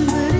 remember